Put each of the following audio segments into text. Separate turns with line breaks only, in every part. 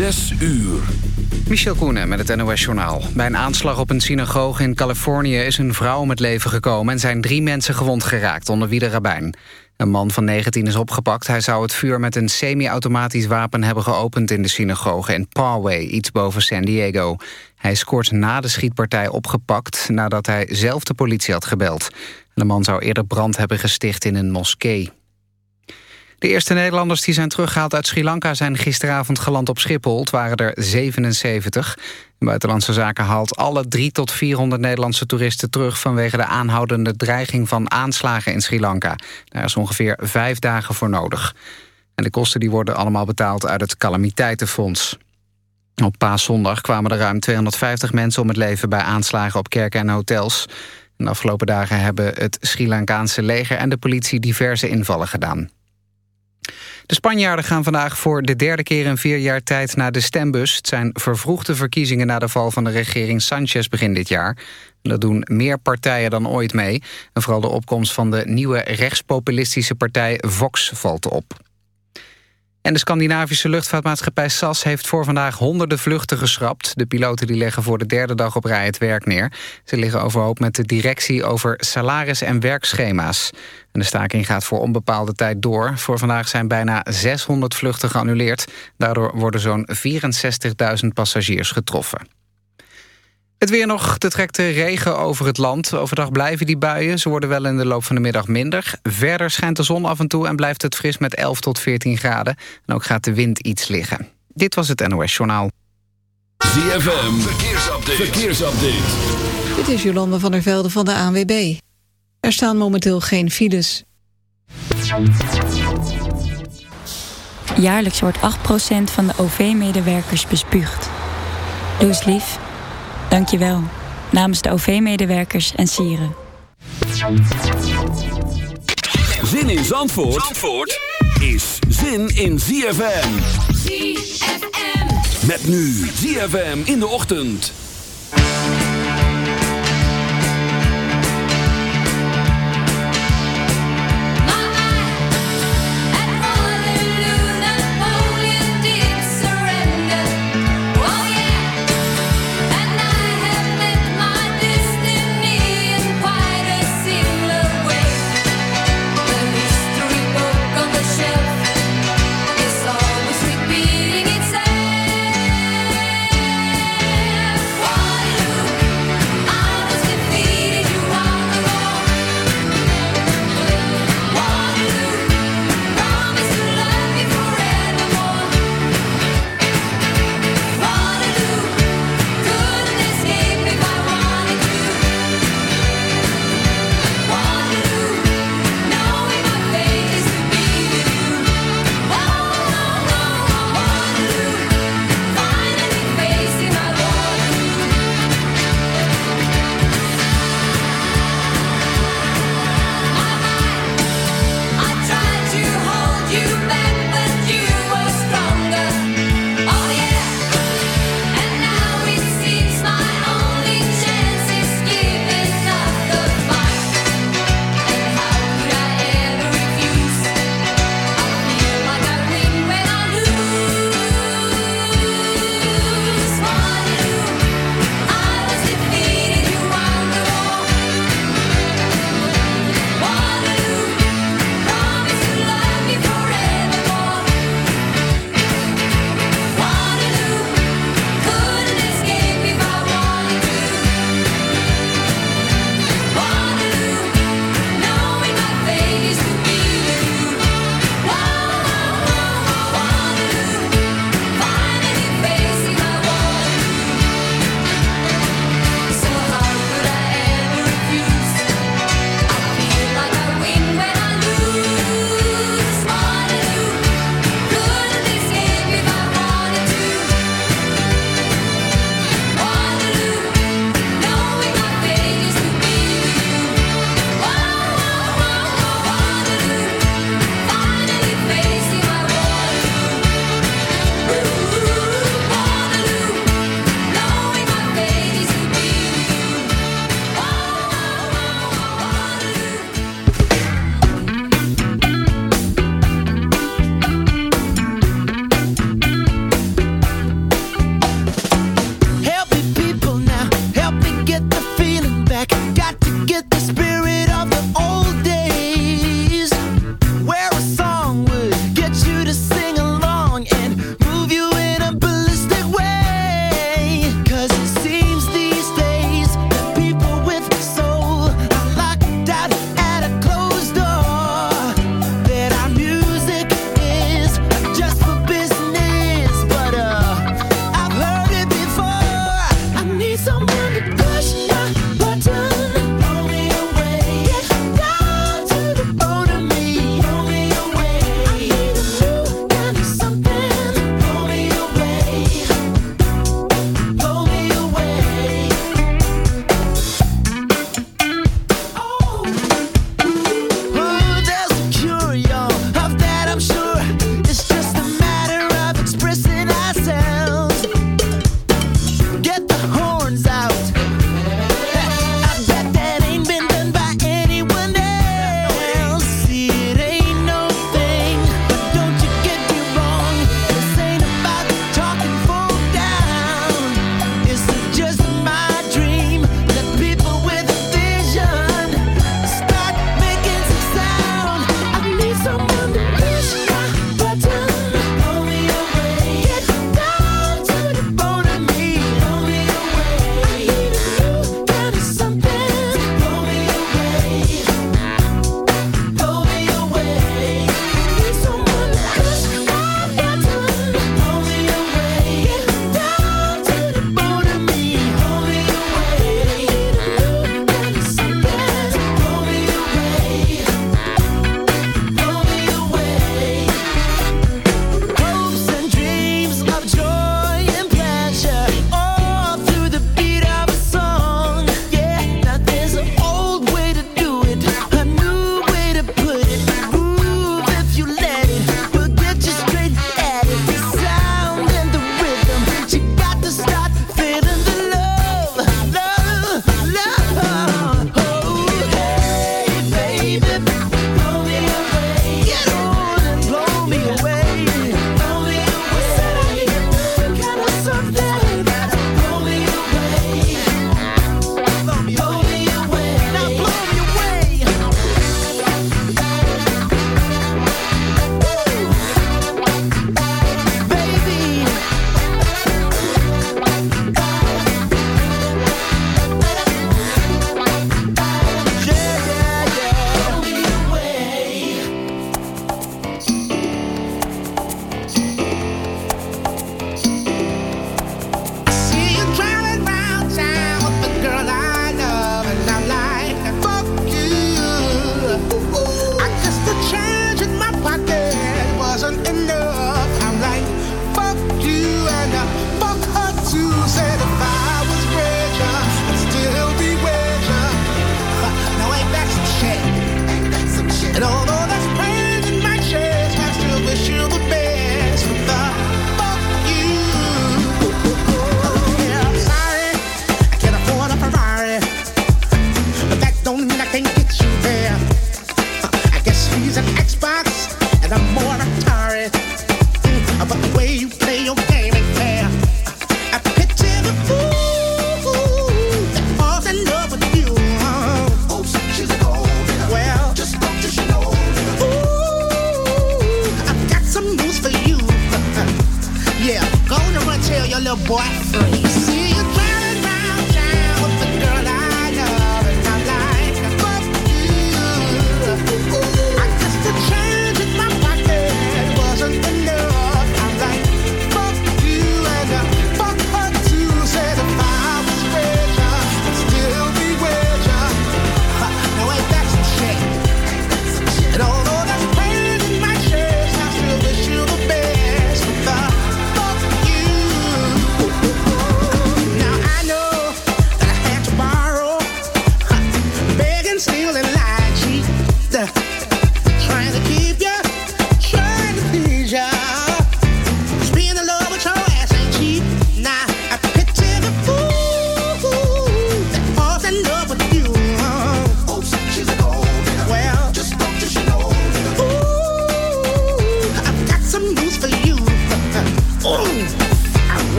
Zes uur.
Michel Koenen met het NOS-journaal. Bij een aanslag op een synagoge in Californië is een vrouw om het leven gekomen... en zijn drie mensen gewond geraakt, onder wie de rabbijn. Een man van 19 is opgepakt. Hij zou het vuur met een semi-automatisch wapen hebben geopend in de synagoge in Poway, iets boven San Diego. Hij is kort na de schietpartij opgepakt nadat hij zelf de politie had gebeld. De man zou eerder brand hebben gesticht in een moskee. De eerste Nederlanders die zijn teruggehaald uit Sri Lanka... zijn gisteravond geland op Schiphol. Het waren er 77. Buitenlandse Zaken haalt alle 3 tot 400 Nederlandse toeristen terug... vanwege de aanhoudende dreiging van aanslagen in Sri Lanka. Daar is ongeveer vijf dagen voor nodig. En de kosten die worden allemaal betaald uit het calamiteitenfonds. Op paaszondag kwamen er ruim 250 mensen om het leven... bij aanslagen op kerken en hotels. De afgelopen dagen hebben het Sri Lankaanse leger en de politie diverse invallen gedaan. De Spanjaarden gaan vandaag voor de derde keer in vier jaar tijd naar de stembus. Het zijn vervroegde verkiezingen na de val van de regering Sanchez begin dit jaar. Dat doen meer partijen dan ooit mee. En vooral de opkomst van de nieuwe rechtspopulistische partij Vox valt op. En de Scandinavische luchtvaartmaatschappij SAS heeft voor vandaag honderden vluchten geschrapt. De piloten die leggen voor de derde dag op rij het werk neer. Ze liggen overhoop met de directie over salaris- en werkschema's. En de staking gaat voor onbepaalde tijd door. Voor vandaag zijn bijna 600 vluchten geannuleerd. Daardoor worden zo'n 64.000 passagiers getroffen. Het weer nog, er trekt de regen over het land. Overdag blijven die buien, ze worden wel in de loop van de middag minder. Verder schijnt de zon af en toe en blijft het fris met 11 tot 14 graden. En ook gaat de wind iets liggen. Dit was het NOS Journaal.
ZFM, verkeersupdate. verkeersupdate.
Dit is Jolanda van der Velde van de ANWB. Er staan momenteel geen files.
Jaarlijks wordt 8% van de OV-medewerkers bespuugd. Doe eens lief. Dank je wel. Namens de OV-medewerkers en sieren.
Zin in Zandvoort, Zandvoort is zin in ZFM.
ZFM.
Met nu ZFM in de ochtend.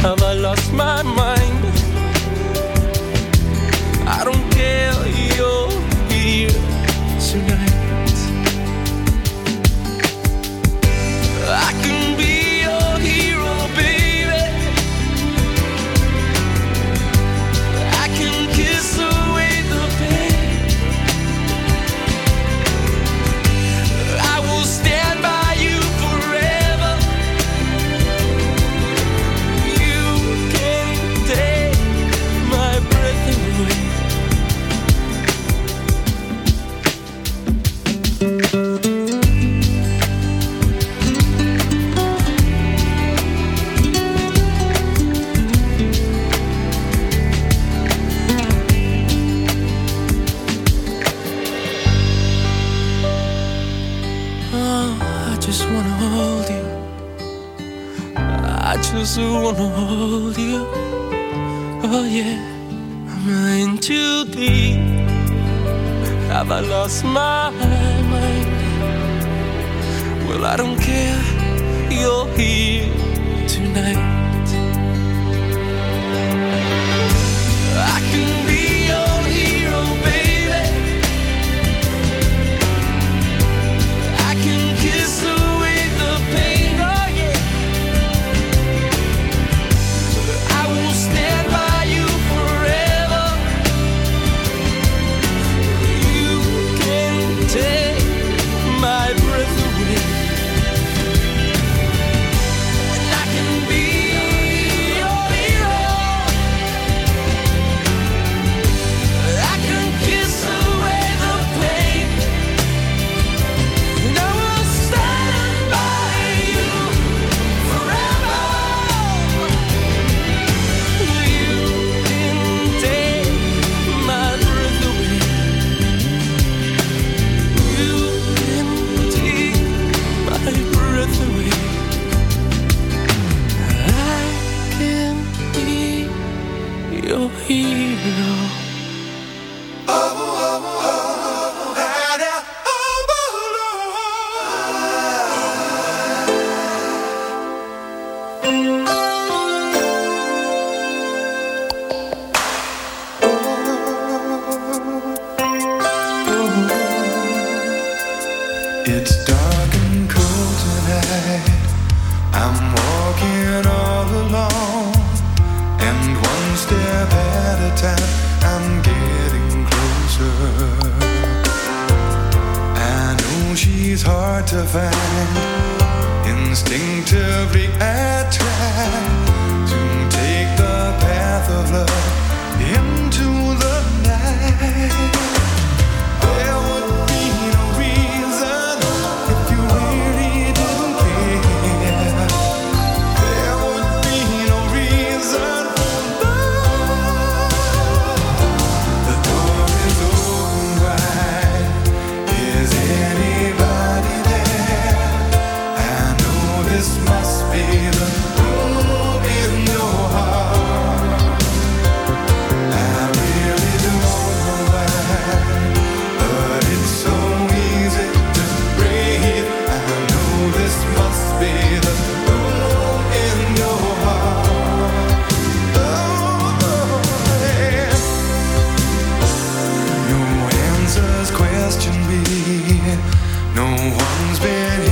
Have I lost my mind? No one's been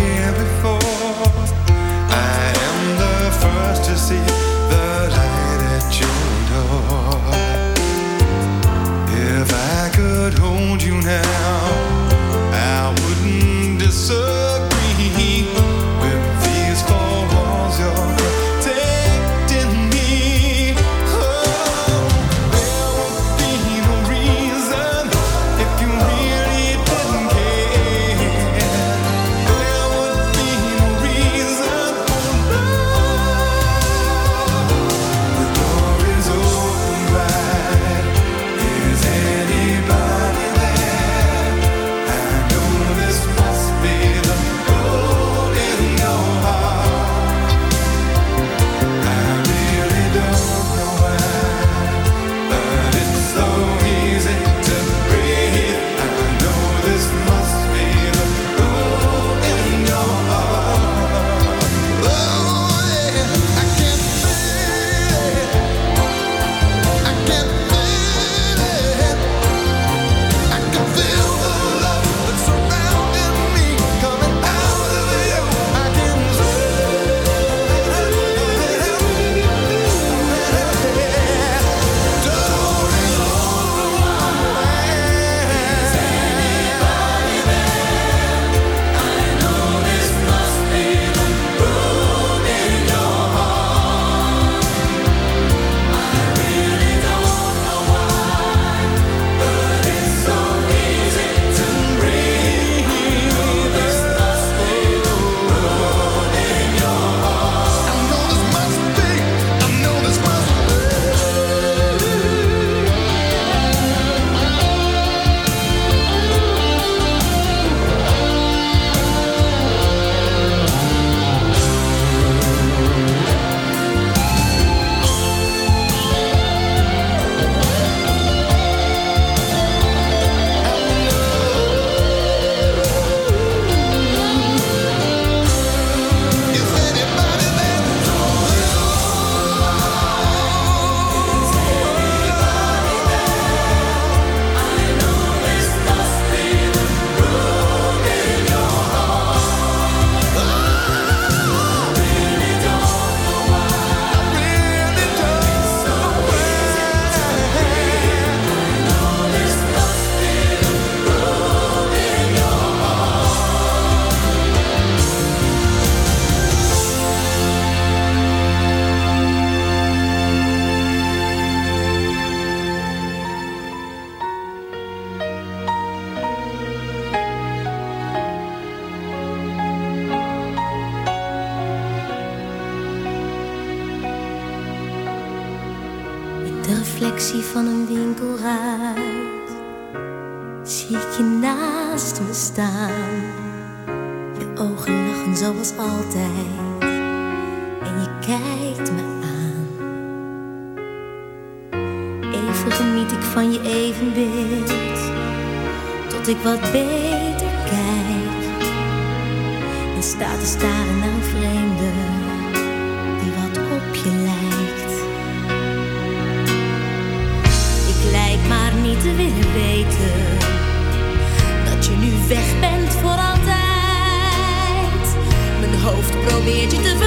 be
a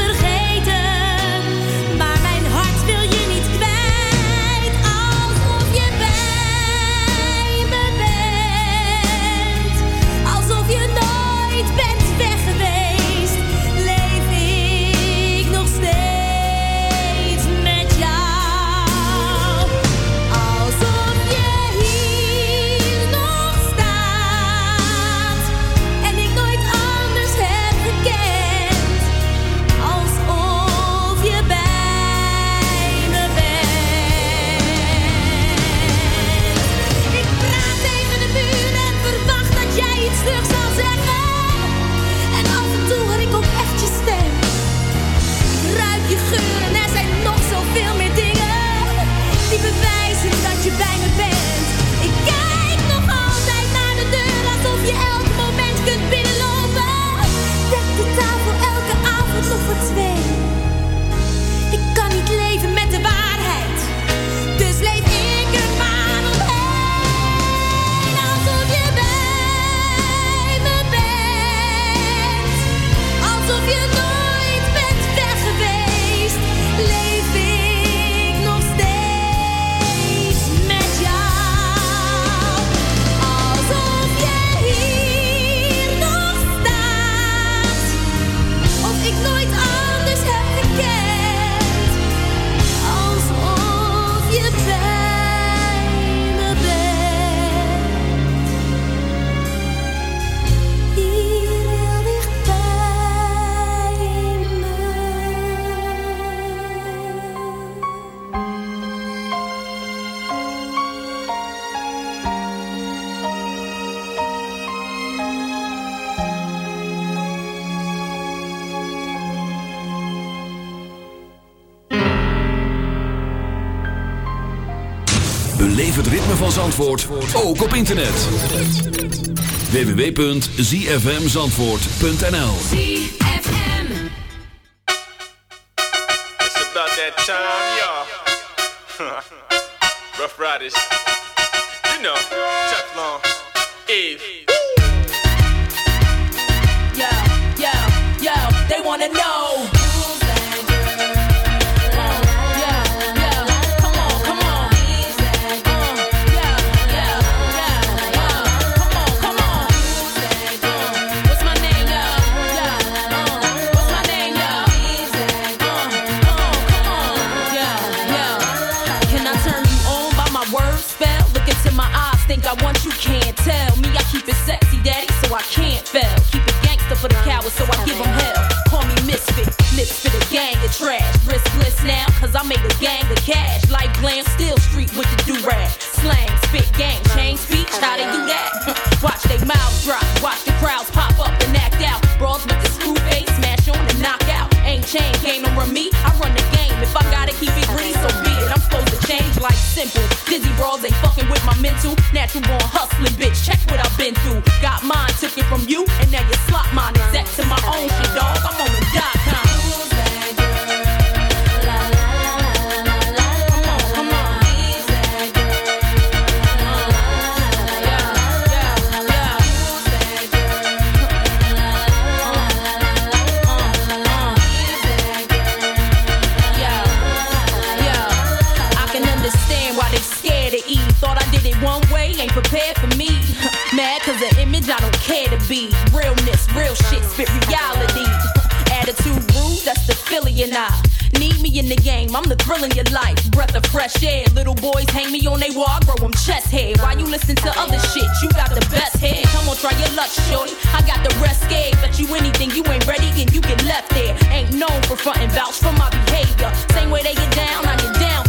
Beleef het ritme van Zandvoort ook op internet. www.zfmzandvoort.nl
It's about that time, y'all. Rough Riders.
Cause I made a gang of cash. Like glam, still street with the do-rag. Slang, spit, gang, change speech, how they do that? Watch they mouths drop, watch the crowds pop up and act out. Brawls with the screw face, smash on and knock out. Ain't chain, game don't run me, I run the game. If I gotta keep it green, so be it. I'm supposed to change like simple. Dizzy brawls ain't fucking with my mental. Natural born hustling, bitch. Check what I've been through. Reality. Attitude rude, that's the Philly and I. Need me in the game, I'm the thrill in your life. Breath of fresh air. Little boys hang me on they wall, I grow them chest hair. Why you listen to other shit? You got the best head. Come on, try your luck, shorty. I got the rest scared. Bet you anything, you ain't ready and you get left there. Ain't known for frontin' vouch for my behavior. Same way they get down, I get down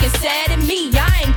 looking sad at me? I ain't